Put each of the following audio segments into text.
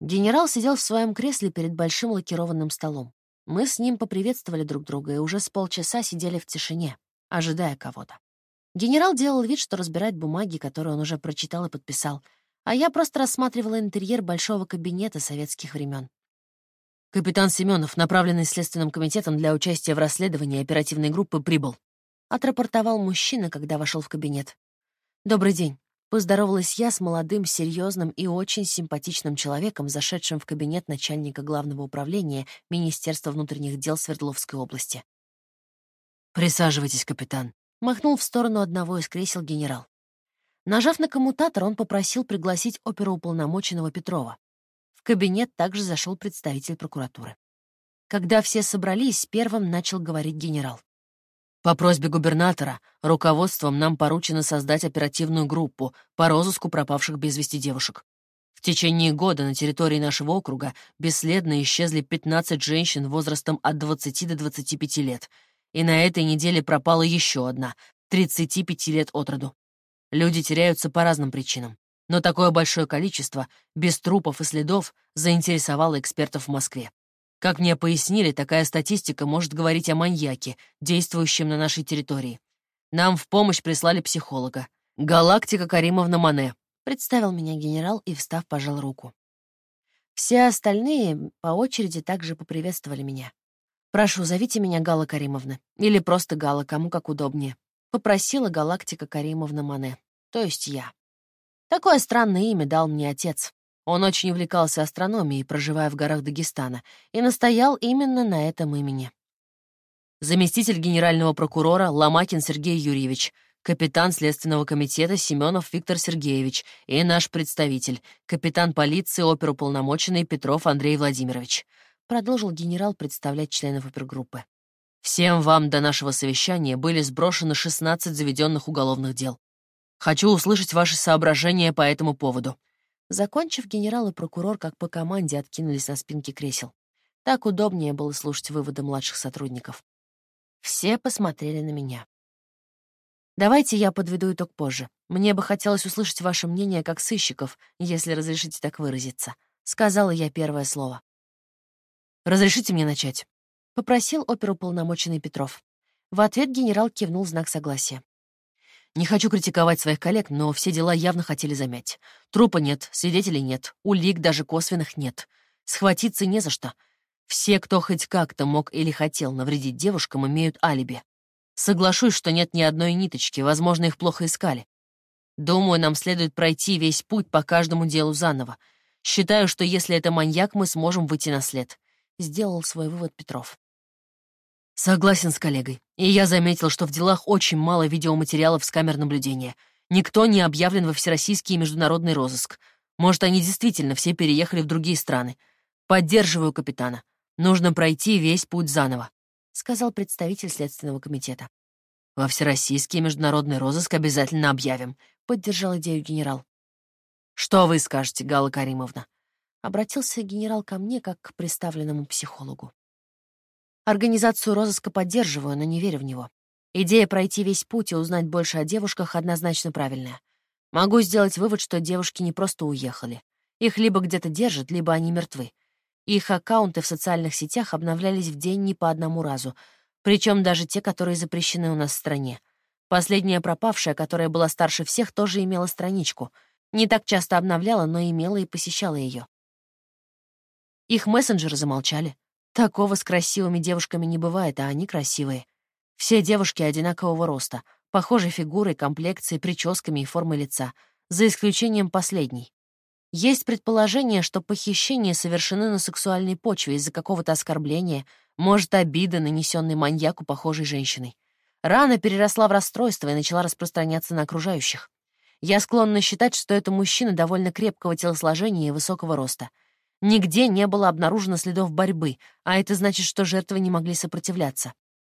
Генерал сидел в своем кресле перед большим лакированным столом. Мы с ним поприветствовали друг друга и уже с полчаса сидели в тишине, ожидая кого-то. Генерал делал вид, что разбирает бумаги, которые он уже прочитал и подписал, а я просто рассматривала интерьер большого кабинета советских времен. «Капитан Семенов, направленный Следственным комитетом для участия в расследовании оперативной группы, прибыл», — отрапортовал мужчина, когда вошел в кабинет. «Добрый день. Поздоровалась я с молодым, серьезным и очень симпатичным человеком, зашедшим в кабинет начальника главного управления Министерства внутренних дел Свердловской области. «Присаживайтесь, капитан», — махнул в сторону одного из кресел генерал. Нажав на коммутатор, он попросил пригласить оперуполномоченного Петрова. В кабинет также зашел представитель прокуратуры. Когда все собрались, первым начал говорить генерал. По просьбе губернатора руководством нам поручено создать оперативную группу по розыску пропавших без вести девушек. В течение года на территории нашего округа бесследно исчезли 15 женщин возрастом от 20 до 25 лет, и на этой неделе пропала еще одна, 35 лет от роду. Люди теряются по разным причинам, но такое большое количество, без трупов и следов, заинтересовало экспертов в Москве. Как мне пояснили, такая статистика может говорить о маньяке, действующем на нашей территории. Нам в помощь прислали психолога. Галактика Каримовна Мане. Представил меня генерал и, встав, пожал руку. Все остальные по очереди также поприветствовали меня. «Прошу, зовите меня Гала Каримовна. Или просто Гала, кому как удобнее». Попросила Галактика Каримовна Мане. То есть я. Такое странное имя дал мне отец. Он очень увлекался астрономией, проживая в горах Дагестана, и настоял именно на этом имени. Заместитель генерального прокурора Ломакин Сергей Юрьевич, капитан Следственного комитета Семенов Виктор Сергеевич и наш представитель, капитан полиции оперуполномоченный Петров Андрей Владимирович, продолжил генерал представлять членов опергруппы. Всем вам до нашего совещания были сброшены 16 заведенных уголовных дел. Хочу услышать ваши соображения по этому поводу. Закончив, генерал и прокурор как по команде откинулись на спинки кресел. Так удобнее было слушать выводы младших сотрудников. Все посмотрели на меня. Давайте я подведу итог позже. Мне бы хотелось услышать ваше мнение как сыщиков, если разрешите так выразиться. Сказала я первое слово. «Разрешите мне начать?» — попросил оперуполномоченный Петров. В ответ генерал кивнул знак согласия. Не хочу критиковать своих коллег, но все дела явно хотели замять. Трупа нет, свидетелей нет, улик даже косвенных нет. Схватиться не за что. Все, кто хоть как-то мог или хотел навредить девушкам, имеют алиби. Соглашусь, что нет ни одной ниточки, возможно, их плохо искали. Думаю, нам следует пройти весь путь по каждому делу заново. Считаю, что если это маньяк, мы сможем выйти на след. Сделал свой вывод Петров. Согласен с коллегой. И я заметил, что в делах очень мало видеоматериалов с камер наблюдения. Никто не объявлен во всероссийский и международный розыск. Может, они действительно все переехали в другие страны. Поддерживаю капитана. Нужно пройти весь путь заново, — сказал представитель Следственного комитета. Во всероссийский и международный розыск обязательно объявим, — поддержал идею генерал. Что вы скажете, Галла Каримовна? Обратился генерал ко мне как к представленному психологу. Организацию розыска поддерживаю, но не верю в него. Идея пройти весь путь и узнать больше о девушках однозначно правильная. Могу сделать вывод, что девушки не просто уехали. Их либо где-то держат, либо они мертвы. Их аккаунты в социальных сетях обновлялись в день не по одному разу, причем даже те, которые запрещены у нас в стране. Последняя пропавшая, которая была старше всех, тоже имела страничку. Не так часто обновляла, но имела и посещала ее. Их мессенджеры замолчали. Такого с красивыми девушками не бывает, а они красивые. Все девушки одинакового роста, похожей фигурой, комплекцией, прическами и формой лица, за исключением последней. Есть предположение, что похищения совершены на сексуальной почве из-за какого-то оскорбления, может, обиды, нанесенной маньяку похожей женщиной. Рана переросла в расстройство и начала распространяться на окружающих. Я склонна считать, что это мужчина довольно крепкого телосложения и высокого роста — Нигде не было обнаружено следов борьбы, а это значит, что жертвы не могли сопротивляться.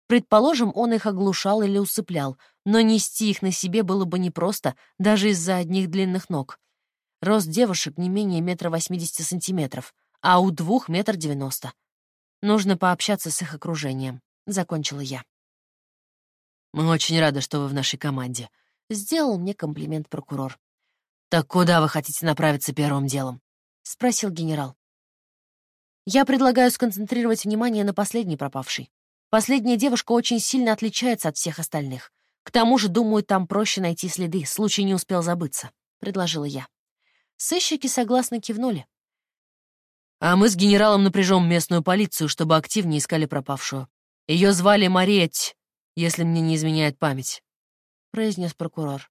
Предположим, он их оглушал или усыплял, но нести их на себе было бы непросто, даже из-за одних длинных ног. Рост девушек не менее метра восьмидесяти сантиметров, а у двух метр девяносто. Нужно пообщаться с их окружением, — закончила я. «Мы очень рады, что вы в нашей команде», — сделал мне комплимент прокурор. «Так куда вы хотите направиться первым делом?» — спросил генерал. «Я предлагаю сконцентрировать внимание на последней пропавшей. Последняя девушка очень сильно отличается от всех остальных. К тому же, думаю, там проще найти следы, случай не успел забыться», — предложила я. Сыщики согласно кивнули. «А мы с генералом напряжем местную полицию, чтобы активнее искали пропавшую. Ее звали Мария если мне не изменяет память», — произнес прокурор.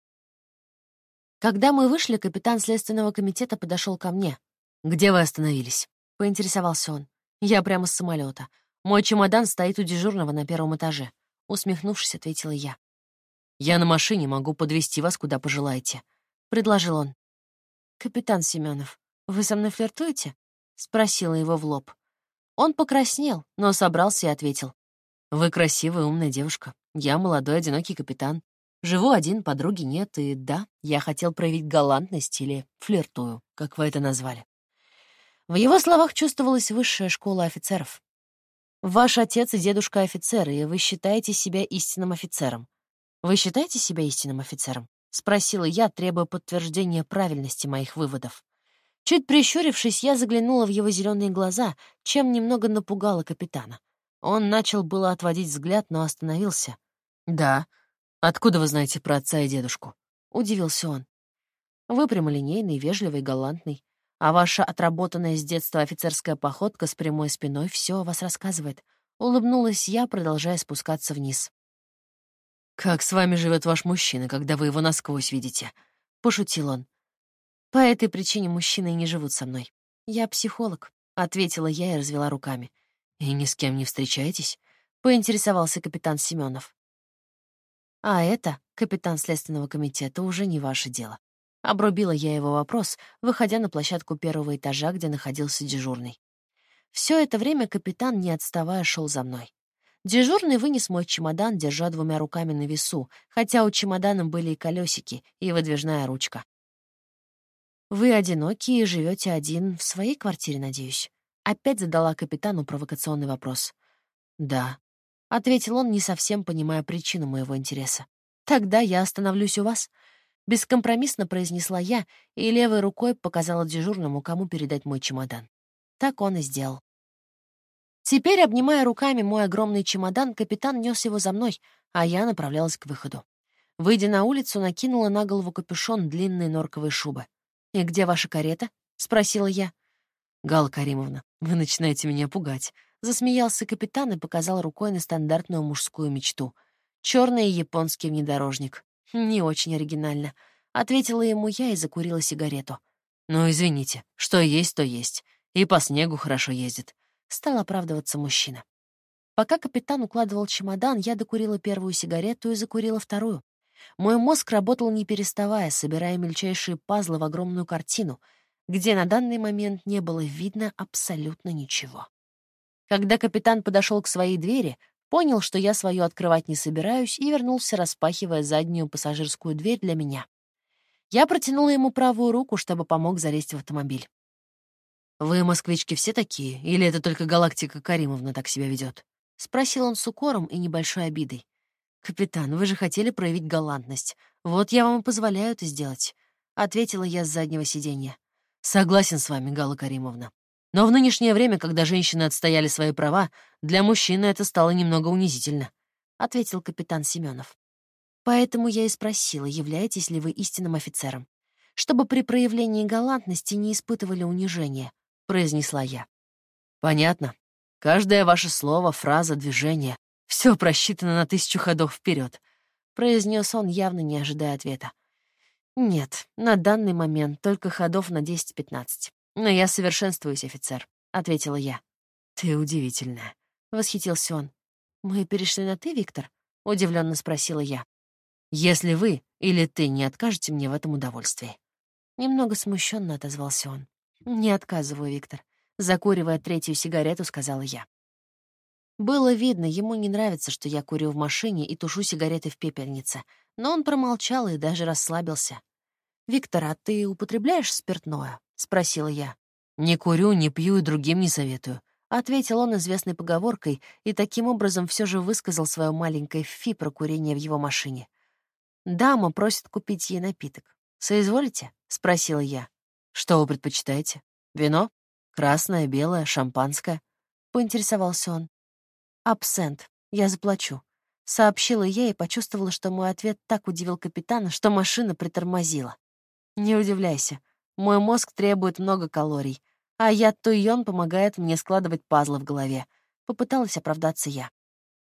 Когда мы вышли, капитан Следственного комитета подошел ко мне. «Где вы остановились?» — поинтересовался он. «Я прямо с самолета. Мой чемодан стоит у дежурного на первом этаже». Усмехнувшись, ответила я. «Я на машине могу подвести вас, куда пожелаете», — предложил он. «Капитан Семенов, вы со мной флиртуете?» — спросила его в лоб. Он покраснел, но собрался и ответил. «Вы красивая, умная девушка. Я молодой, одинокий капитан. Живу один, подруги нет, и да, я хотел проявить галантность или флиртую, как вы это назвали». В его словах чувствовалась высшая школа офицеров. «Ваш отец и дедушка офицеры, и вы считаете себя истинным офицером. Вы считаете себя истинным офицером?» — спросила я, требуя подтверждения правильности моих выводов. Чуть прищурившись, я заглянула в его зеленые глаза, чем немного напугала капитана. Он начал было отводить взгляд, но остановился. «Да. Откуда вы знаете про отца и дедушку?» — удивился он. «Вы прямолинейный, вежливый, галантный. А ваша отработанная с детства офицерская походка с прямой спиной все о вас рассказывает. Улыбнулась я, продолжая спускаться вниз. «Как с вами живет ваш мужчина, когда вы его насквозь видите?» — пошутил он. «По этой причине мужчины не живут со мной. Я психолог», — ответила я и развела руками. «И ни с кем не встречаетесь?» — поинтересовался капитан Семенов. «А это, капитан Следственного комитета, уже не ваше дело. Обрубила я его вопрос, выходя на площадку первого этажа, где находился дежурный. Все это время капитан, не отставая, шел за мной. Дежурный вынес мой чемодан, держа двумя руками на весу, хотя у чемодана были и колесики, и выдвижная ручка. «Вы одиноки и живете один в своей квартире, надеюсь?» Опять задала капитану провокационный вопрос. «Да», — ответил он, не совсем понимая причину моего интереса. «Тогда я остановлюсь у вас», Бескомпромиссно произнесла я и левой рукой показала дежурному, кому передать мой чемодан. Так он и сделал. Теперь, обнимая руками мой огромный чемодан, капитан нес его за мной, а я направлялась к выходу. Выйдя на улицу, накинула на голову капюшон длинной норковой шубы. «И где ваша карета?» — спросила я. «Галла Каримовна, вы начинаете меня пугать», — засмеялся капитан и показал рукой на стандартную мужскую мечту — черный японский внедорожник. «Не очень оригинально», — ответила ему я и закурила сигарету. «Ну, извините, что есть, то есть. И по снегу хорошо ездит», — стал оправдываться мужчина. Пока капитан укладывал чемодан, я докурила первую сигарету и закурила вторую. Мой мозг работал не переставая, собирая мельчайшие пазлы в огромную картину, где на данный момент не было видно абсолютно ничего. Когда капитан подошел к своей двери, Понял, что я свою открывать не собираюсь, и вернулся, распахивая заднюю пассажирскую дверь для меня. Я протянула ему правую руку, чтобы помог залезть в автомобиль. «Вы, москвички, все такие? Или это только галактика Каримовна так себя ведет? Спросил он с укором и небольшой обидой. «Капитан, вы же хотели проявить галантность. Вот я вам и позволяю это сделать», — ответила я с заднего сиденья. «Согласен с вами, Гала Каримовна. Но в нынешнее время, когда женщины отстояли свои права, для мужчины это стало немного унизительно», — ответил капитан Семенов. «Поэтому я и спросила, являетесь ли вы истинным офицером, чтобы при проявлении галантности не испытывали унижения», — произнесла я. «Понятно. Каждое ваше слово, фраза, движение — все просчитано на тысячу ходов вперед, произнес он, явно не ожидая ответа. «Нет, на данный момент только ходов на 10-15. «Но я совершенствуюсь, офицер», — ответила я. «Ты удивительная», — восхитился он. «Мы перешли на «ты», Виктор?» — удивленно спросила я. «Если вы или ты не откажете мне в этом удовольствии». Немного смущенно отозвался он. «Не отказываю, Виктор», — закуривая третью сигарету, сказала я. Было видно, ему не нравится, что я курю в машине и тушу сигареты в пепельнице, но он промолчал и даже расслабился. «Виктор, а ты употребляешь спиртное?» — спросила я. «Не курю, не пью и другим не советую», — ответил он известной поговоркой и таким образом все же высказал свое маленькое фи про курение в его машине. «Дама просит купить ей напиток. Соизволите?» — спросила я. «Что вы предпочитаете?» Вино? Красное, белое, шампанское?» — поинтересовался он. «Абсент. Я заплачу», — сообщила я и почувствовала, что мой ответ так удивил капитана, что машина притормозила. «Не удивляйся. Мой мозг требует много калорий, а я Туйон помогает мне складывать пазлы в голове», — попыталась оправдаться я.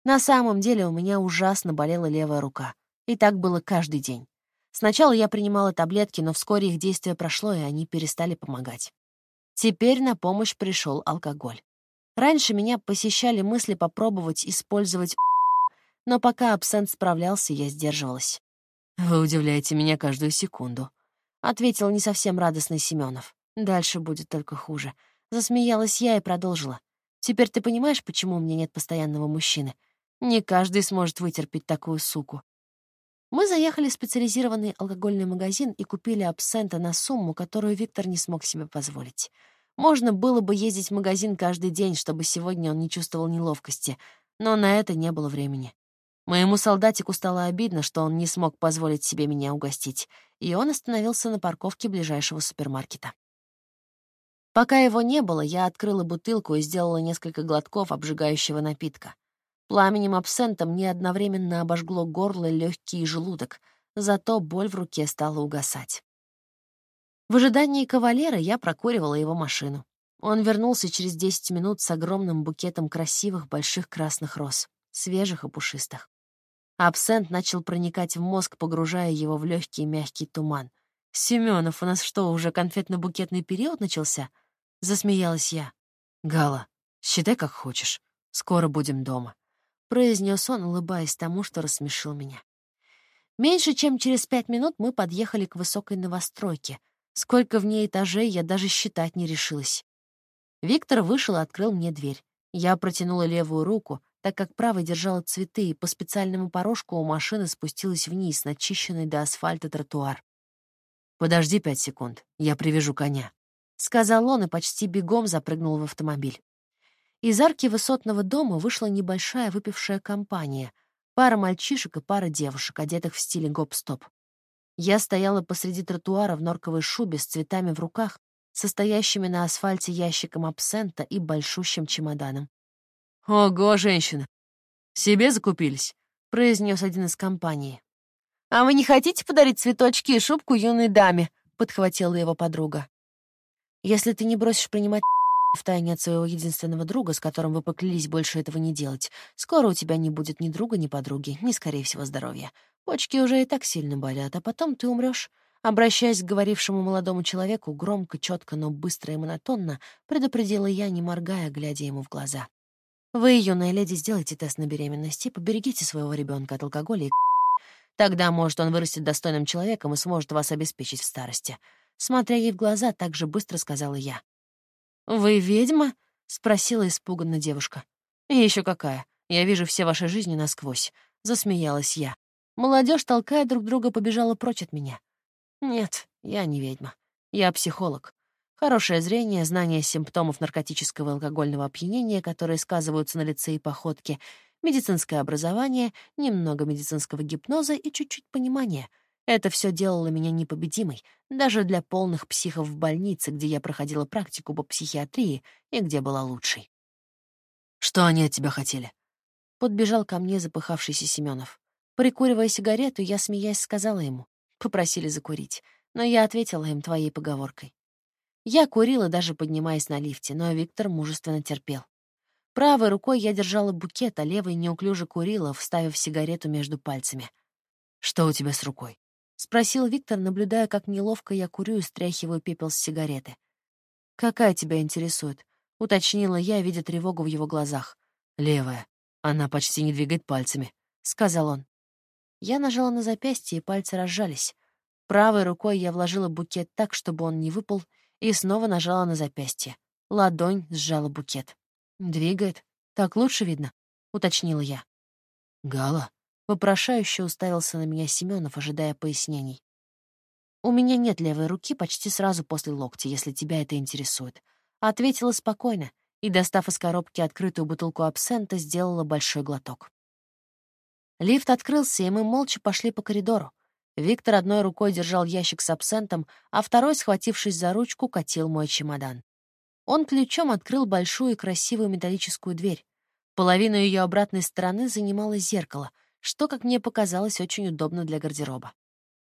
На самом деле у меня ужасно болела левая рука. И так было каждый день. Сначала я принимала таблетки, но вскоре их действие прошло, и они перестали помогать. Теперь на помощь пришел алкоголь. Раньше меня посещали мысли попробовать использовать но пока абсент справлялся, я сдерживалась. «Вы удивляете меня каждую секунду», — ответил не совсем радостный Семенов. «Дальше будет только хуже». Засмеялась я и продолжила. «Теперь ты понимаешь, почему у меня нет постоянного мужчины? Не каждый сможет вытерпеть такую суку. Мы заехали в специализированный алкогольный магазин и купили абсента на сумму, которую Виктор не смог себе позволить. Можно было бы ездить в магазин каждый день, чтобы сегодня он не чувствовал неловкости, но на это не было времени. Моему солдатику стало обидно, что он не смог позволить себе меня угостить, и он остановился на парковке ближайшего супермаркета. Пока его не было, я открыла бутылку и сделала несколько глотков обжигающего напитка. Пламенем абсента мне одновременно обожгло горло, легкий и желудок, зато боль в руке стала угасать. В ожидании кавалера я прокуривала его машину. Он вернулся через 10 минут с огромным букетом красивых больших красных роз, свежих и пушистых. Абсент начал проникать в мозг, погружая его в легкий мягкий туман. «Семенов, у нас что, уже конфетно-букетный период начался?» — засмеялась я. «Гала, считай как хочешь. Скоро будем дома», — произнес он, улыбаясь тому, что рассмешил меня. Меньше чем через пять минут мы подъехали к высокой новостройке. Сколько в ней этажей, я даже считать не решилась. Виктор вышел и открыл мне дверь. Я протянула левую руку, так как правой держала цветы, и по специальному порожку у машины спустилась вниз, начищенный до асфальта тротуар. «Подожди пять секунд, я привяжу коня», — сказал он и почти бегом запрыгнул в автомобиль. Из арки высотного дома вышла небольшая выпившая компания. Пара мальчишек и пара девушек, одетых в стиле гоп-стоп. Я стояла посреди тротуара в норковой шубе с цветами в руках, состоящими на асфальте ящиком абсента и большущим чемоданом. «Ого, женщина! Себе закупились?» — произнес один из компании. «А вы не хотите подарить цветочки и шубку юной даме?» — подхватила его подруга. «Если ты не бросишь принимать втайне от своего единственного друга, с которым вы поклялись больше этого не делать. Скоро у тебя не будет ни друга, ни подруги, ни, скорее всего, здоровья. Почки уже и так сильно болят, а потом ты умрешь. Обращаясь к говорившему молодому человеку, громко, четко, но быстро и монотонно, предупредила я, не моргая, глядя ему в глаза. «Вы, юная леди, сделайте тест на беременность и поберегите своего ребенка от алкоголя и Тогда, может, он вырастет достойным человеком и сможет вас обеспечить в старости». Смотря ей в глаза, так же быстро сказала я. «Вы ведьма?» — спросила испуганно девушка. «И еще какая. Я вижу все ваши жизни насквозь», — засмеялась я. Молодежь, толкая друг друга, побежала прочь от меня. «Нет, я не ведьма. Я психолог. Хорошее зрение, знание симптомов наркотического и алкогольного опьянения, которые сказываются на лице и походке, медицинское образование, немного медицинского гипноза и чуть-чуть понимания — это все делало меня непобедимой, даже для полных психов в больнице, где я проходила практику по психиатрии и где была лучшей. «Что они от тебя хотели?» Подбежал ко мне запыхавшийся Семенов. Прикуривая сигарету, я, смеясь, сказала ему. Попросили закурить, но я ответила им твоей поговоркой. Я курила, даже поднимаясь на лифте, но Виктор мужественно терпел. Правой рукой я держала букет, а левой неуклюже курила, вставив сигарету между пальцами. «Что у тебя с рукой?» — спросил Виктор, наблюдая, как неловко я курю и стряхиваю пепел с сигареты. «Какая тебя интересует?» — уточнила я, видя тревогу в его глазах. «Левая. Она почти не двигает пальцами», — сказал он. Я нажала на запястье, и пальцы разжались. Правой рукой я вложила букет так, чтобы он не выпал, и снова нажала на запястье. Ладонь сжала букет. «Двигает. Так лучше видно», — уточнила я. «Гала», Вопрошающе уставился на меня Семенов, ожидая пояснений. «У меня нет левой руки почти сразу после локтя, если тебя это интересует», — ответила спокойно и, достав из коробки открытую бутылку абсента, сделала большой глоток. Лифт открылся, и мы молча пошли по коридору. Виктор одной рукой держал ящик с абсентом, а второй, схватившись за ручку, катил мой чемодан. Он ключом открыл большую и красивую металлическую дверь. Половину ее обратной стороны занимало зеркало, что, как мне показалось, очень удобно для гардероба.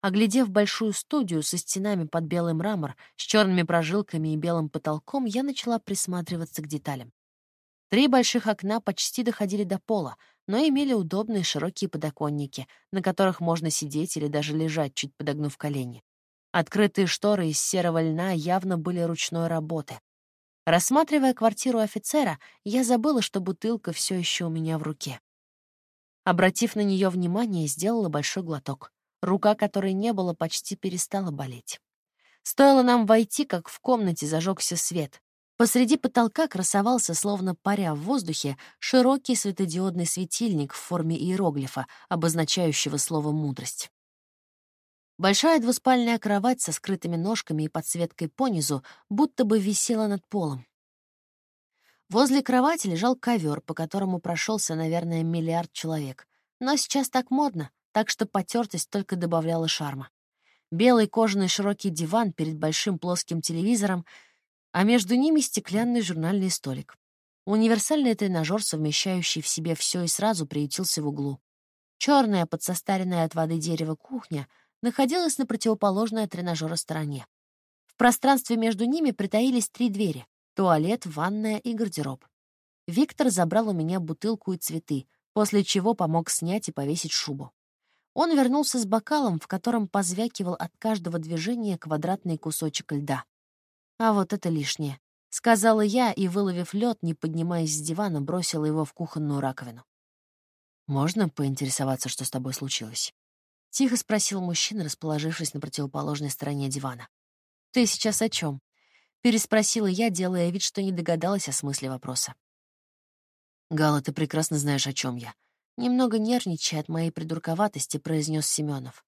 Оглядев большую студию со стенами под белый мрамор, с черными прожилками и белым потолком, я начала присматриваться к деталям. Три больших окна почти доходили до пола, но имели удобные широкие подоконники, на которых можно сидеть или даже лежать, чуть подогнув колени. Открытые шторы из серого льна явно были ручной работы. Рассматривая квартиру офицера, я забыла, что бутылка все еще у меня в руке. Обратив на нее внимание, сделала большой глоток. Рука, которой не было, почти перестала болеть. Стоило нам войти, как в комнате зажегся свет. Посреди потолка красовался, словно паря в воздухе, широкий светодиодный светильник в форме иероглифа, обозначающего слово «мудрость». Большая двуспальная кровать со скрытыми ножками и подсветкой понизу будто бы висела над полом. Возле кровати лежал ковер, по которому прошелся, наверное, миллиард человек. Но сейчас так модно, так что потертость только добавляла шарма. Белый кожаный широкий диван перед большим плоским телевизором — а между ними стеклянный журнальный столик. Универсальный тренажер, совмещающий в себе все и сразу, приютился в углу. Черная, подсостаренная от воды дерево кухня находилась на противоположной от тренажера стороне. В пространстве между ними притаились три двери — туалет, ванная и гардероб. Виктор забрал у меня бутылку и цветы, после чего помог снять и повесить шубу. Он вернулся с бокалом, в котором позвякивал от каждого движения квадратный кусочек льда. А вот это лишнее. Сказала я и, выловив лед, не поднимаясь с дивана, бросила его в кухонную раковину. «Можно поинтересоваться, что с тобой случилось?» — тихо спросил мужчина, расположившись на противоположной стороне дивана. «Ты сейчас о чем? переспросила я, делая вид, что не догадалась о смысле вопроса. «Гала, ты прекрасно знаешь, о чем я». Немного нервничая от моей придурковатости, произнес Семенов.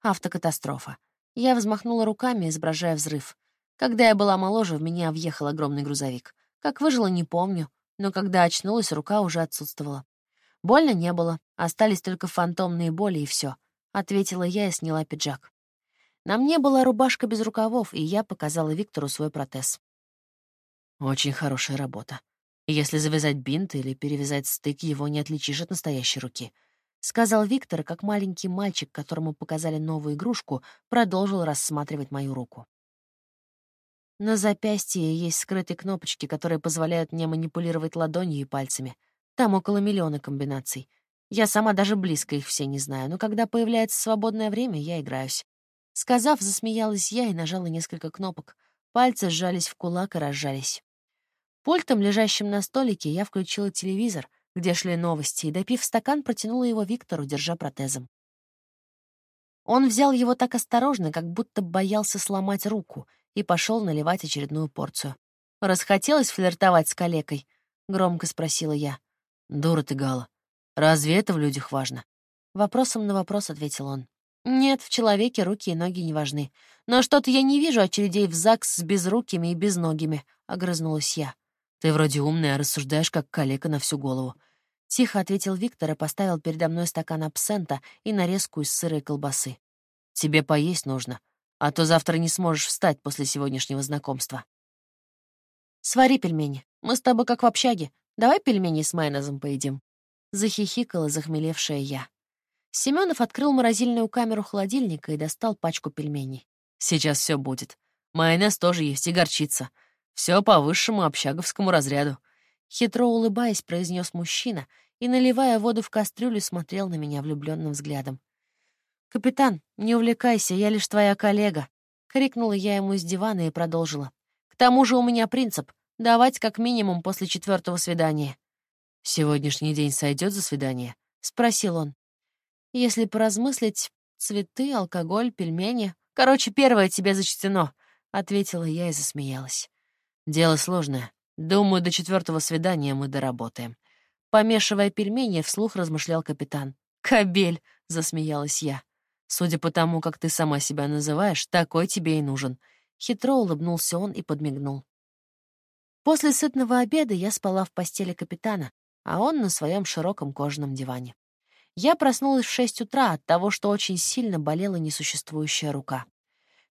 «Автокатастрофа». Я взмахнула руками, изображая взрыв. Когда я была моложе, в меня въехал огромный грузовик. Как выжила, не помню, но когда очнулась, рука уже отсутствовала. Больно не было, остались только фантомные боли и все, ответила я и сняла пиджак. На мне была рубашка без рукавов, и я показала Виктору свой протез. Очень хорошая работа. Если завязать бинт или перевязать стык, его не отличишь от настоящей руки. Сказал Виктор, как маленький мальчик, которому показали новую игрушку, продолжил рассматривать мою руку. На запястье есть скрытые кнопочки, которые позволяют мне манипулировать ладонью и пальцами. Там около миллиона комбинаций. Я сама даже близко их все не знаю, но когда появляется свободное время, я играюсь. Сказав, засмеялась я и нажала несколько кнопок. Пальцы сжались в кулак и разжались. Пультом, лежащим на столике, я включила телевизор, где шли новости, и, допив стакан, протянула его Виктору, держа протезом. Он взял его так осторожно, как будто боялся сломать руку, и пошел наливать очередную порцию. «Расхотелось флиртовать с калекой?» — громко спросила я. «Дура ты, Гала. Разве это в людях важно?» Вопросом на вопрос ответил он. «Нет, в человеке руки и ноги не важны. Но что-то я не вижу очередей в ЗАГС с безрукими и безногими», — огрызнулась я. «Ты вроде умная, рассуждаешь, как калека на всю голову». Тихо ответил Виктор и поставил передо мной стакан абсента и нарезку из сыра и колбасы. «Тебе поесть нужно а то завтра не сможешь встать после сегодняшнего знакомства. Свари пельмени. Мы с тобой как в общаге. Давай пельмени с майонезом поедим. Захихикала захмелевшая я. Семенов открыл морозильную камеру холодильника и достал пачку пельменей. Сейчас все будет. Майонез тоже есть и горчица. Все по высшему общаговскому разряду. Хитро улыбаясь, произнес мужчина и, наливая воду в кастрюлю, смотрел на меня влюбленным взглядом. «Капитан, не увлекайся, я лишь твоя коллега», — крикнула я ему с дивана и продолжила. «К тому же у меня принцип — давать как минимум после четвертого свидания». «Сегодняшний день сойдет за свидание?» — спросил он. «Если поразмыслить, цветы, алкоголь, пельмени. Короче, первое тебе зачтено», — ответила я и засмеялась. «Дело сложное. Думаю, до четвертого свидания мы доработаем». Помешивая пельмени, вслух размышлял капитан. «Кобель!» — засмеялась я. Судя по тому, как ты сама себя называешь, такой тебе и нужен». Хитро улыбнулся он и подмигнул. После сытного обеда я спала в постели капитана, а он на своем широком кожаном диване. Я проснулась в шесть утра от того, что очень сильно болела несуществующая рука.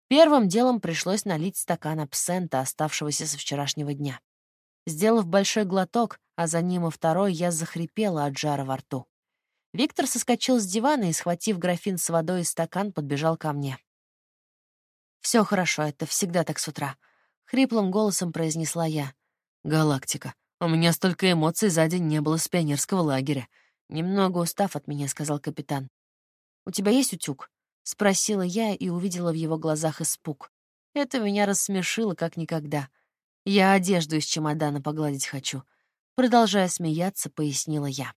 Первым делом пришлось налить стакан абсента, оставшегося со вчерашнего дня. Сделав большой глоток, а за ним и второй, я захрипела от жара во рту. Виктор соскочил с дивана и, схватив графин с водой и стакан, подбежал ко мне. Все хорошо, это всегда так с утра», — хриплым голосом произнесла я. «Галактика, у меня столько эмоций за день не было с пионерского лагеря». «Немного устав от меня», — сказал капитан. «У тебя есть утюг?» — спросила я и увидела в его глазах испуг. Это меня рассмешило как никогда. Я одежду из чемодана погладить хочу. Продолжая смеяться, пояснила я.